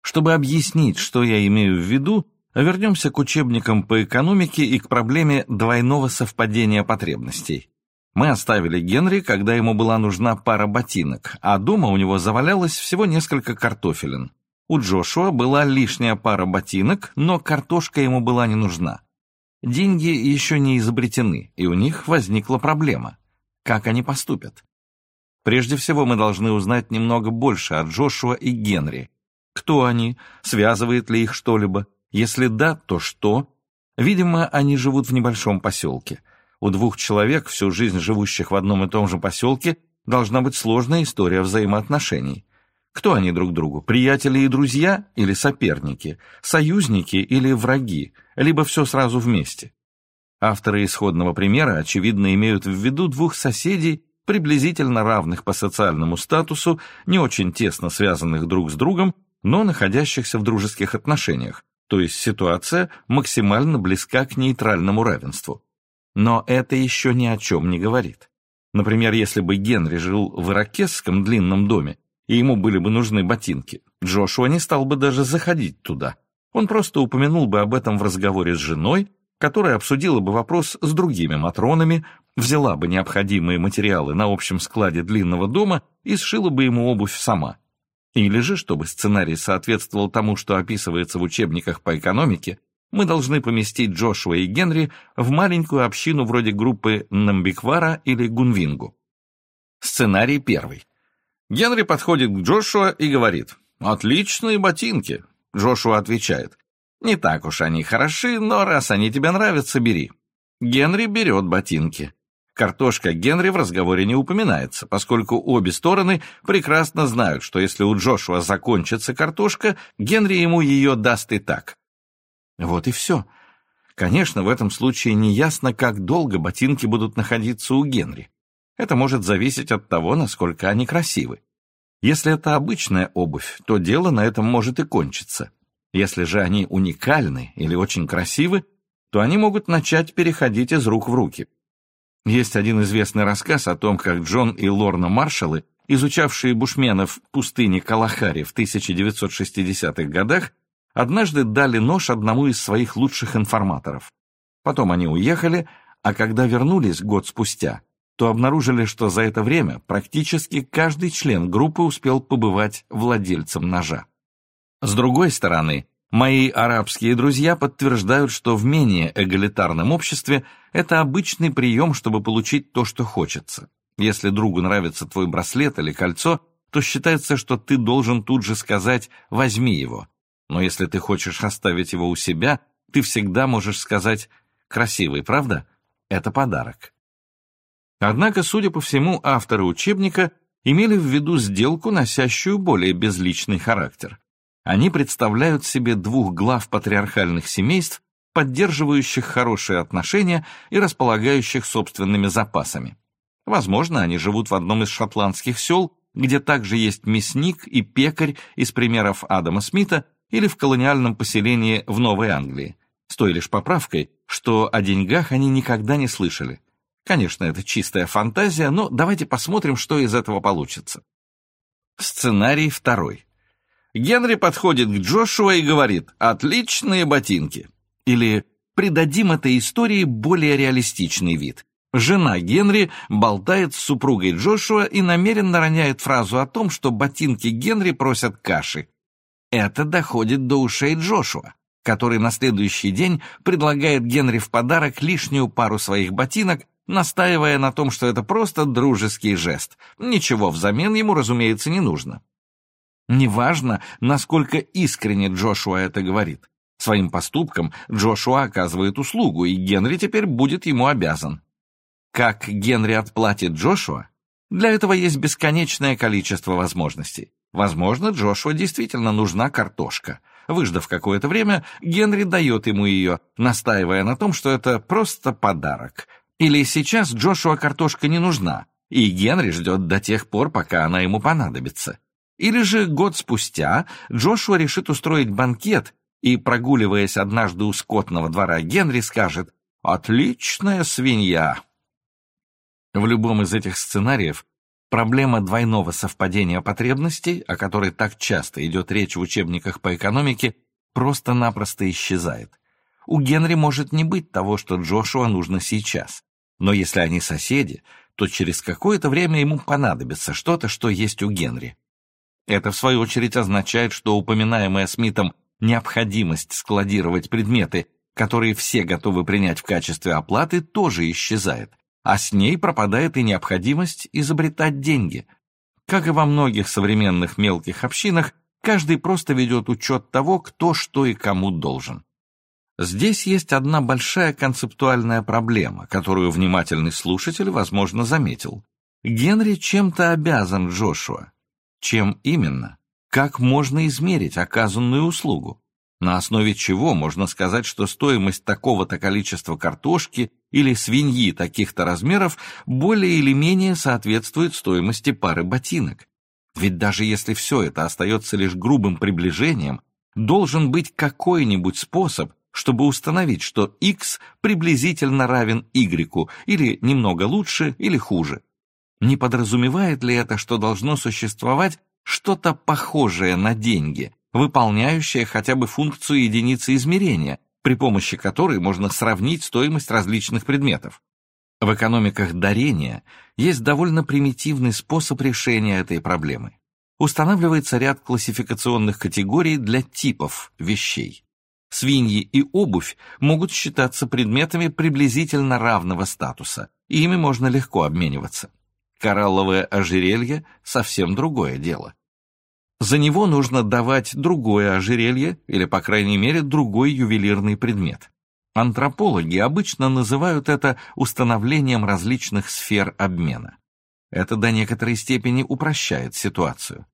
Чтобы объяснить, что я имею в виду, вернемся к учебникам по экономике и к проблеме двойного совпадения потребностей. Мы оставили Генри, когда ему была нужна пара ботинок, а дома у него завалялось всего несколько картофелин. У Джошуа была лишняя пара ботинок, но картошка ему была не нужна. Деньги еще не изобретены, и у них возникла проблема. Как они поступят? Прежде всего мы должны узнать немного больше о Джошуа и Генри. Кто они? Связывает ли их что-либо? Если да, то что? Видимо, они живут в небольшом поселке. У двух человек, всю жизнь живущих в одном и том же поселке, должна быть сложная история взаимоотношений. Кто они друг другу? Приятели и друзья или соперники? Союзники или враги? Либо все сразу вместе? Авторы исходного примера, очевидно, имеют в виду двух соседей, приблизительно равных по социальному статусу, не очень тесно связанных друг с другом, но находящихся в дружеских отношениях, то есть ситуация максимально близка к нейтральному равенству. Но это еще ни о чем не говорит. Например, если бы Генри жил в иракесском длинном доме, и ему были бы нужны ботинки, Джошуа не стал бы даже заходить туда. Он просто упомянул бы об этом в разговоре с женой, которая обсудила бы вопрос с другими матронами, взяла бы необходимые материалы на общем складе длинного дома и сшила бы ему обувь сама. Или же, чтобы сценарий соответствовал тому, что описывается в учебниках по экономике, мы должны поместить Джошуа и Генри в маленькую общину вроде группы Намбиквара или Гунвингу. Сценарий первый. Генри подходит к Джошуа и говорит «Отличные ботинки». Джошуа отвечает «Не так уж они хороши, но раз они тебе нравятся, бери». Генри берет ботинки. Картошка Генри в разговоре не упоминается, поскольку обе стороны прекрасно знают, что если у Джошуа закончится картошка, Генри ему ее даст и так. Вот и все. Конечно, в этом случае не ясно, как долго ботинки будут находиться у Генри. Это может зависеть от того, насколько они красивы. Если это обычная обувь, то дело на этом может и кончиться. Если же они уникальны или очень красивы, то они могут начать переходить из рук в руки. Есть один известный рассказ о том, как Джон и Лорна Маршаллы, изучавшие бушменов в пустыне Калахари в 1960-х годах, однажды дали нож одному из своих лучших информаторов. Потом они уехали, а когда вернулись год спустя, то обнаружили, что за это время практически каждый член группы успел побывать владельцем ножа. С другой стороны, Мои арабские друзья подтверждают, что в менее эгалитарном обществе это обычный прием, чтобы получить то, что хочется. Если другу нравится твой браслет или кольцо, то считается, что ты должен тут же сказать «возьми его». Но если ты хочешь оставить его у себя, ты всегда можешь сказать «красивый, правда?» Это подарок. Однако, судя по всему, авторы учебника имели в виду сделку, носящую более безличный характер. Они представляют себе двух глав патриархальных семейств, поддерживающих хорошие отношения и располагающих собственными запасами. Возможно, они живут в одном из шотландских сел, где также есть мясник и пекарь из примеров Адама Смита или в колониальном поселении в Новой Англии, с той лишь поправкой, что о деньгах они никогда не слышали. Конечно, это чистая фантазия, но давайте посмотрим, что из этого получится. Сценарий второй. Генри подходит к Джошуа и говорит «Отличные ботинки». Или «Придадим этой истории более реалистичный вид». Жена Генри болтает с супругой Джошуа и намеренно роняет фразу о том, что ботинки Генри просят каши. Это доходит до ушей Джошуа, который на следующий день предлагает Генри в подарок лишнюю пару своих ботинок, настаивая на том, что это просто дружеский жест. Ничего взамен ему, разумеется, не нужно. Неважно, насколько искренне Джошуа это говорит. Своим поступком Джошуа оказывает услугу, и Генри теперь будет ему обязан. Как Генри отплатит Джошуа? Для этого есть бесконечное количество возможностей. Возможно, Джошуа действительно нужна картошка. Выждав какое-то время, Генри дает ему ее, настаивая на том, что это просто подарок. Или сейчас Джошуа картошка не нужна, и Генри ждет до тех пор, пока она ему понадобится. Или же год спустя Джошуа решит устроить банкет и, прогуливаясь однажды у скотного двора, Генри скажет «Отличная свинья!». В любом из этих сценариев проблема двойного совпадения потребностей, о которой так часто идет речь в учебниках по экономике, просто-напросто исчезает. У Генри может не быть того, что Джошуа нужно сейчас. Но если они соседи, то через какое-то время ему понадобится что-то, что есть у Генри. Это, в свою очередь, означает, что упоминаемая Смитом необходимость складировать предметы, которые все готовы принять в качестве оплаты, тоже исчезает, а с ней пропадает и необходимость изобретать деньги. Как и во многих современных мелких общинах, каждый просто ведет учет того, кто что и кому должен. Здесь есть одна большая концептуальная проблема, которую внимательный слушатель, возможно, заметил. Генри чем-то обязан Джошуа. Чем именно? Как можно измерить оказанную услугу? На основе чего можно сказать, что стоимость такого-то количества картошки или свиньи таких-то размеров более или менее соответствует стоимости пары ботинок? Ведь даже если все это остается лишь грубым приближением, должен быть какой-нибудь способ, чтобы установить, что x приблизительно равен y, или немного лучше, или хуже. Не подразумевает ли это, что должно существовать что-то похожее на деньги, выполняющее хотя бы функцию единицы измерения, при помощи которой можно сравнить стоимость различных предметов? В экономиках дарения есть довольно примитивный способ решения этой проблемы. Устанавливается ряд классификационных категорий для типов вещей. Свиньи и обувь могут считаться предметами приблизительно равного статуса, и ими можно легко обмениваться. Коралловое ожерелье — совсем другое дело. За него нужно давать другое ожерелье или, по крайней мере, другой ювелирный предмет. Антропологи обычно называют это установлением различных сфер обмена. Это до некоторой степени упрощает ситуацию.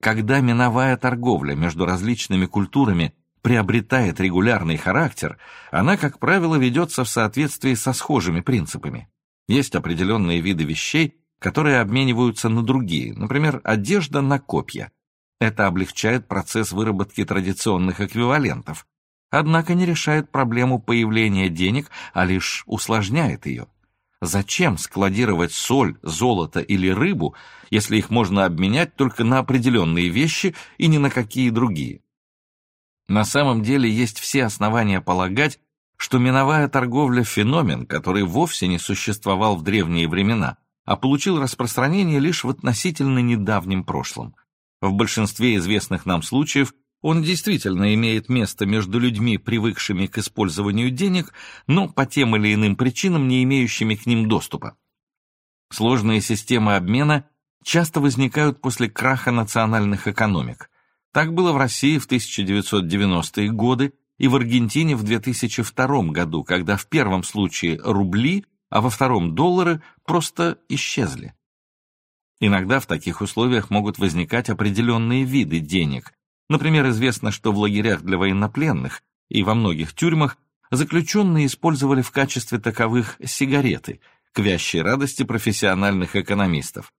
Когда миновая торговля между различными культурами приобретает регулярный характер, она, как правило, ведется в соответствии со схожими принципами. Есть определенные виды вещей, которые обмениваются на другие, например, одежда на копья. Это облегчает процесс выработки традиционных эквивалентов, однако не решает проблему появления денег, а лишь усложняет ее. Зачем складировать соль, золото или рыбу, если их можно обменять только на определенные вещи и ни на какие другие? На самом деле есть все основания полагать, что миновая торговля – феномен, который вовсе не существовал в древние времена, а получил распространение лишь в относительно недавнем прошлом. В большинстве известных нам случаев он действительно имеет место между людьми, привыкшими к использованию денег, но по тем или иным причинам не имеющими к ним доступа. Сложные системы обмена часто возникают после краха национальных экономик. Так было в России в 1990-е годы и в Аргентине в 2002 году, когда в первом случае рубли, а во втором доллары просто исчезли. Иногда в таких условиях могут возникать определенные виды денег. Например, известно, что в лагерях для военнопленных и во многих тюрьмах заключенные использовали в качестве таковых сигареты, к вящей радости профессиональных экономистов.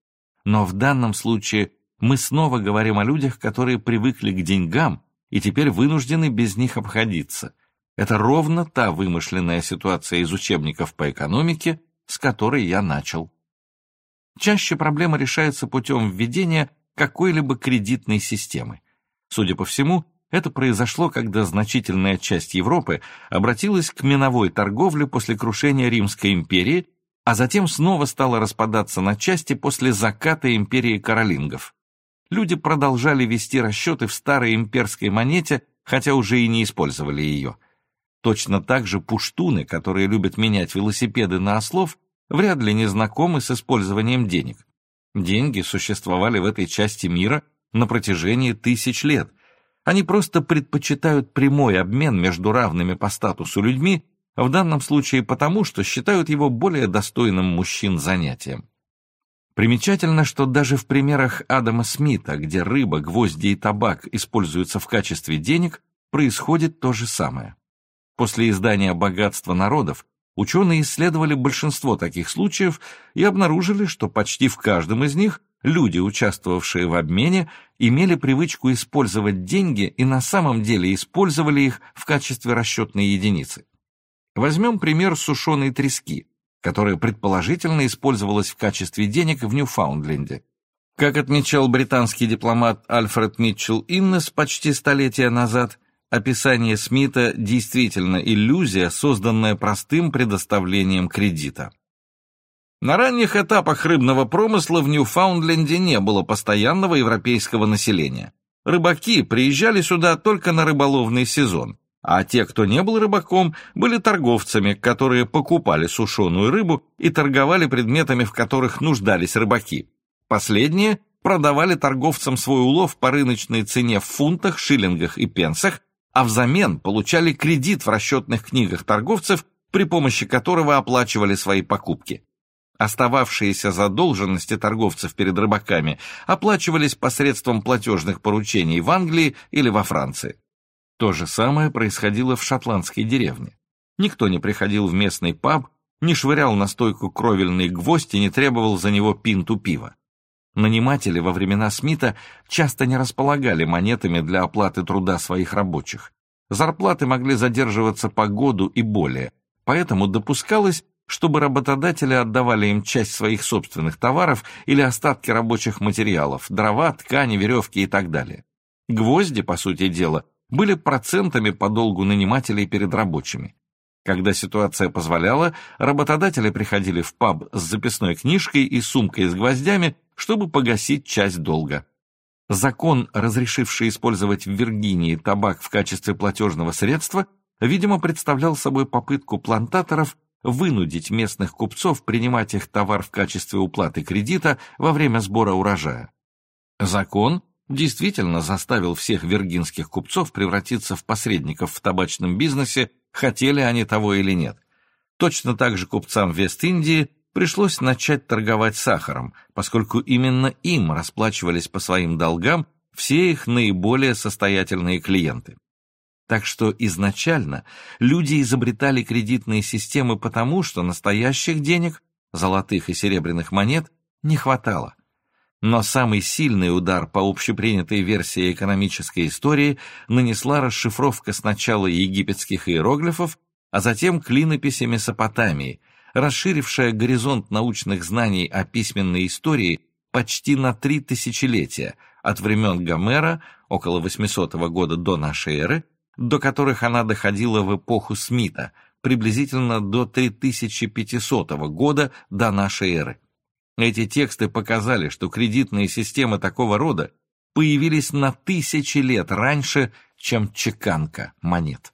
Но в данном случае мы снова говорим о людях, которые привыкли к деньгам и теперь вынуждены без них обходиться. Это ровно та вымышленная ситуация из учебников по экономике, с которой я начал. Чаще проблема решается путем введения какой-либо кредитной системы. Судя по всему, это произошло, когда значительная часть Европы обратилась к миновой торговле после крушения Римской империи, а затем снова стала распадаться на части после заката империи каролингов. Люди продолжали вести расчеты в старой имперской монете, хотя уже и не использовали ее. Точно так же пуштуны, которые любят менять велосипеды на ослов, вряд ли не знакомы с использованием денег. Деньги существовали в этой части мира на протяжении тысяч лет. Они просто предпочитают прямой обмен между равными по статусу людьми, в данном случае потому, что считают его более достойным мужчин занятием. Примечательно, что даже в примерах Адама Смита, где рыба, гвозди и табак используются в качестве денег, происходит то же самое. После издания «Богатство народов» Ученые исследовали большинство таких случаев и обнаружили, что почти в каждом из них люди, участвовавшие в обмене, имели привычку использовать деньги и на самом деле использовали их в качестве расчетной единицы. Возьмем пример сушеной трески, которая предположительно использовалась в качестве денег в Ньюфаундленде. Как отмечал британский дипломат Альфред Митчелл Иннес почти столетия назад, описание Смита действительно иллюзия, созданная простым предоставлением кредита. На ранних этапах рыбного промысла в Ньюфаундленде не было постоянного европейского населения. Рыбаки приезжали сюда только на рыболовный сезон, а те, кто не был рыбаком, были торговцами, которые покупали сушеную рыбу и торговали предметами, в которых нуждались рыбаки. Последние продавали торговцам свой улов по рыночной цене в фунтах, шиллингах и пенсах, а взамен получали кредит в расчетных книгах торговцев, при помощи которого оплачивали свои покупки. Остававшиеся задолженности торговцев перед рыбаками оплачивались посредством платежных поручений в Англии или во Франции. То же самое происходило в шотландской деревне. Никто не приходил в местный паб, не швырял на стойку кровельный гвоздь и не требовал за него пинту пива. Наниматели во времена Смита часто не располагали монетами для оплаты труда своих рабочих. Зарплаты могли задерживаться по году и более, поэтому допускалось, чтобы работодатели отдавали им часть своих собственных товаров или остатки рабочих материалов, дрова, ткани, веревки и так далее. Гвозди, по сути дела, были процентами по долгу нанимателей перед рабочими. Когда ситуация позволяла, работодатели приходили в паб с записной книжкой и сумкой с гвоздями чтобы погасить часть долга. Закон, разрешивший использовать в Виргинии табак в качестве платежного средства, видимо, представлял собой попытку плантаторов вынудить местных купцов принимать их товар в качестве уплаты кредита во время сбора урожая. Закон действительно заставил всех виргинских купцов превратиться в посредников в табачном бизнесе, хотели они того или нет. Точно так же купцам Вест-Индии пришлось начать торговать сахаром, поскольку именно им расплачивались по своим долгам все их наиболее состоятельные клиенты. Так что изначально люди изобретали кредитные системы потому, что настоящих денег, золотых и серебряных монет, не хватало. Но самый сильный удар по общепринятой версии экономической истории нанесла расшифровка сначала египетских иероглифов, а затем клинописи Месопотамии – расширившая горизонт научных знаний о письменной истории почти на три тысячелетия, от времен Гомера, около 800 года до нашей эры, до которых она доходила в эпоху Смита, приблизительно до 3500 года до нашей эры. Эти тексты показали, что кредитные системы такого рода появились на тысячи лет раньше, чем чеканка монет.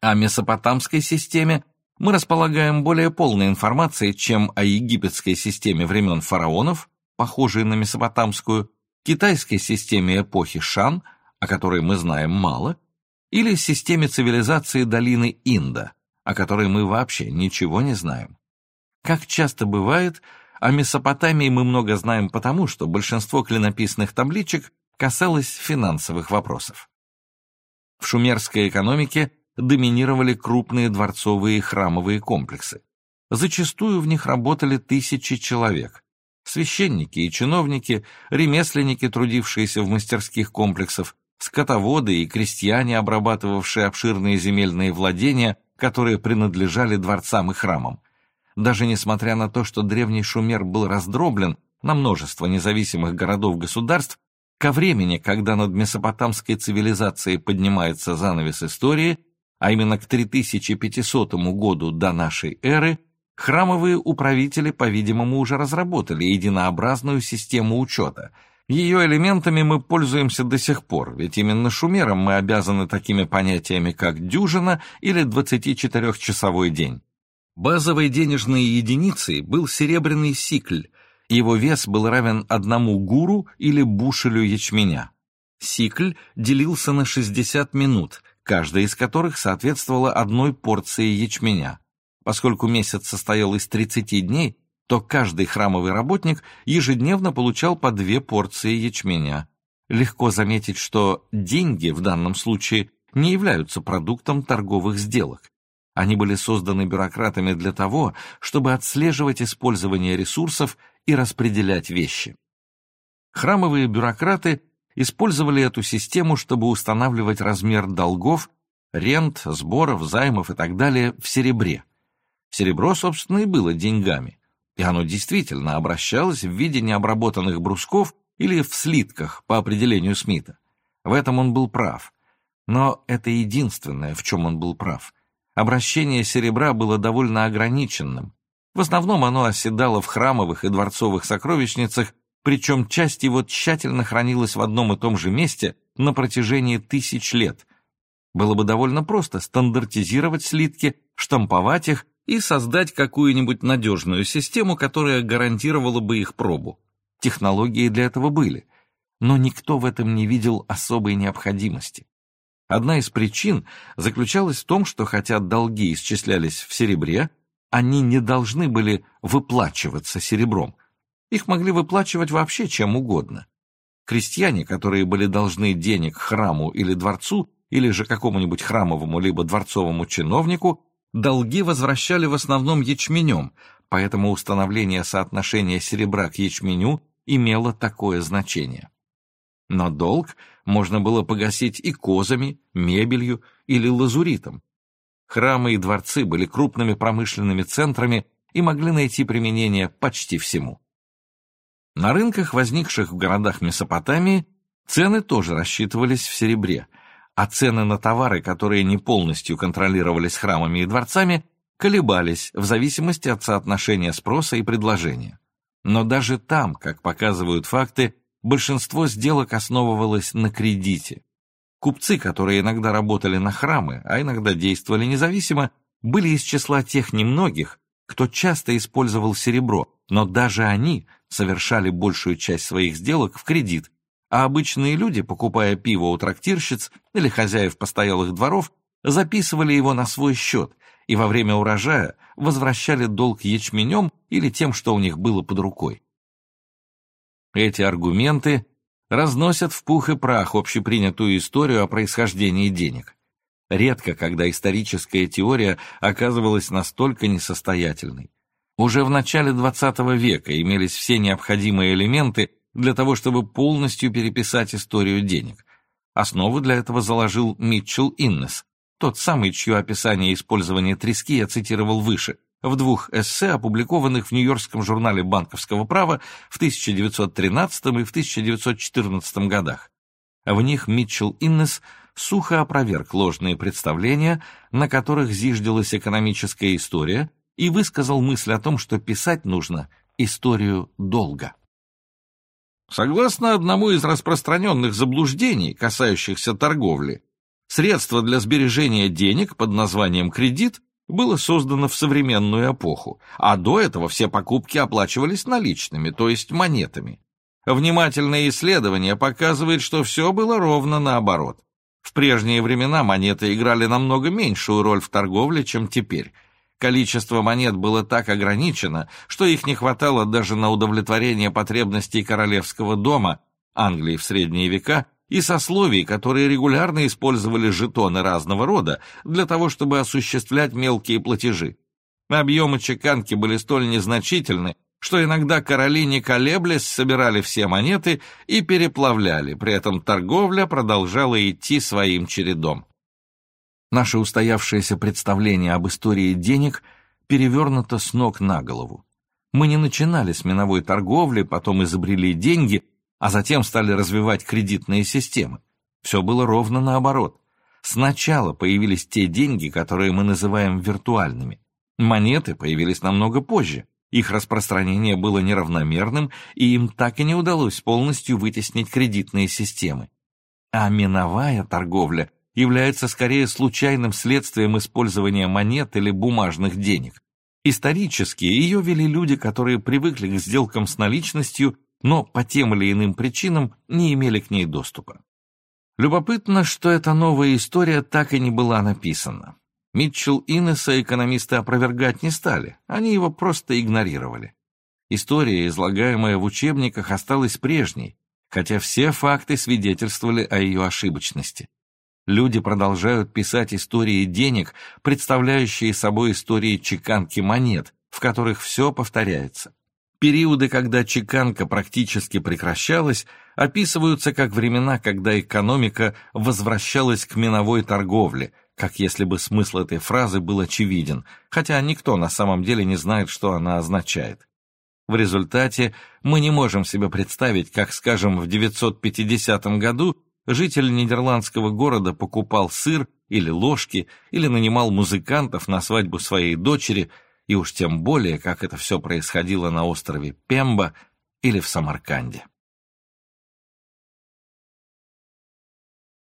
О месопотамской системе мы располагаем более полной информацией, чем о египетской системе времен фараонов, похожей на месопотамскую, китайской системе эпохи Шан, о которой мы знаем мало, или системе цивилизации долины Инда, о которой мы вообще ничего не знаем. Как часто бывает, о Месопотамии мы много знаем потому, что большинство клинописных табличек касалось финансовых вопросов. В шумерской экономике доминировали крупные дворцовые и храмовые комплексы. Зачастую в них работали тысячи человек. Священники и чиновники, ремесленники, трудившиеся в мастерских комплексах, скотоводы и крестьяне, обрабатывавшие обширные земельные владения, которые принадлежали дворцам и храмам. Даже несмотря на то, что древний Шумер был раздроблен на множество независимых городов-государств, ко времени, когда над месопотамской цивилизацией поднимается занавес истории, а именно к 3500 году до нашей эры, храмовые управители, по-видимому, уже разработали единообразную систему учета. Ее элементами мы пользуемся до сих пор, ведь именно шумерам мы обязаны такими понятиями, как дюжина или 24-часовой день. Базовой денежной единицей был серебряный сикль, его вес был равен одному гуру или бушелю ячменя. Сикль делился на 60 минут, каждая из которых соответствовала одной порции ячменя. Поскольку месяц состоял из 30 дней, то каждый храмовый работник ежедневно получал по две порции ячменя. Легко заметить, что деньги в данном случае не являются продуктом торговых сделок. Они были созданы бюрократами для того, чтобы отслеживать использование ресурсов и распределять вещи. Храмовые бюрократы использовали эту систему, чтобы устанавливать размер долгов, рент, сборов, займов и так далее в серебре. Серебро, собственно, и было деньгами, и оно действительно обращалось в виде необработанных брусков или в слитках по определению Смита. В этом он был прав. Но это единственное, в чем он был прав – обращение серебра было довольно ограниченным. В основном оно оседало в храмовых и дворцовых сокровищницах, причем часть его тщательно хранилась в одном и том же месте на протяжении тысяч лет. Было бы довольно просто стандартизировать слитки, штамповать их и создать какую-нибудь надежную систему, которая гарантировала бы их пробу. Технологии для этого были, но никто в этом не видел особой необходимости. Одна из причин заключалась в том, что хотя долги исчислялись в серебре, они не должны были выплачиваться серебром. Их могли выплачивать вообще чем угодно. Крестьяне, которые были должны денег храму или дворцу, или же какому-нибудь храмовому либо дворцовому чиновнику, долги возвращали в основном ячменем, поэтому установление соотношения серебра к ячменю имело такое значение. Но долг можно было погасить и козами, мебелью или лазуритом. Храмы и дворцы были крупными промышленными центрами и могли найти применение почти всему. На рынках, возникших в городах Месопотамии, цены тоже рассчитывались в серебре, а цены на товары, которые не полностью контролировались храмами и дворцами, колебались в зависимости от соотношения спроса и предложения. Но даже там, как показывают факты, большинство сделок основывалось на кредите. Купцы, которые иногда работали на храмы, а иногда действовали независимо, были из числа тех немногих, кто часто использовал серебро, но даже они совершали большую часть своих сделок в кредит, а обычные люди, покупая пиво у трактирщиц или хозяев постоялых дворов, записывали его на свой счет и во время урожая возвращали долг ячменем или тем, что у них было под рукой. Эти аргументы разносят в пух и прах общепринятую историю о происхождении денег. Редко, когда историческая теория оказывалась настолько несостоятельной. Уже в начале XX века имелись все необходимые элементы для того, чтобы полностью переписать историю денег. Основу для этого заложил Митчелл Иннес, тот самый, чье описание использования трески я цитировал выше – в двух эссе, опубликованных в Нью-Йоркском журнале банковского права в 1913 и в 1914 годах. В них Митчелл Иннес сухо опроверг ложные представления, на которых зиждилась экономическая история, и высказал мысль о том, что писать нужно историю долго. Согласно одному из распространенных заблуждений, касающихся торговли, средства для сбережения денег под названием кредит было создано в современную эпоху, а до этого все покупки оплачивались наличными, то есть монетами. Внимательное исследование показывает, что все было ровно наоборот. В прежние времена монеты играли намного меньшую роль в торговле, чем теперь. Количество монет было так ограничено, что их не хватало даже на удовлетворение потребностей королевского дома Англии в средние века и сословий, которые регулярно использовали жетоны разного рода для того, чтобы осуществлять мелкие платежи. Объемы чеканки были столь незначительны, что иногда короли, не колеблясь, собирали все монеты и переплавляли, при этом торговля продолжала идти своим чередом. Наше устоявшееся представление об истории денег перевернуто с ног на голову. Мы не начинали с миновой торговли, потом изобрели деньги, а затем стали развивать кредитные системы. Все было ровно наоборот. Сначала появились те деньги, которые мы называем виртуальными. Монеты появились намного позже. Их распространение было неравномерным, и им так и не удалось полностью вытеснить кредитные системы. А миновая торговля является скорее случайным следствием использования монет или бумажных денег. Исторически ее вели люди, которые привыкли к сделкам с наличностью, но по тем или иным причинам не имели к ней доступа. Любопытно, что эта новая история так и не была написана. Митчелл Иннеса экономисты опровергать не стали, они его просто игнорировали. История, излагаемая в учебниках, осталась прежней, хотя все факты свидетельствовали о ее ошибочности. Люди продолжают писать истории денег, представляющие собой истории чеканки монет, в которых все повторяется. Периоды, когда чеканка практически прекращалась, описываются как времена, когда экономика возвращалась к миновой торговле, как если бы смысл этой фразы был очевиден, хотя никто на самом деле не знает, что она означает. В результате мы не можем себе представить, как, скажем, в 950 году житель нидерландского города покупал сыр или ложки, или нанимал музыкантов на свадьбу своей дочери, и уж тем более, как это все происходило на острове Пемба или в Самарканде.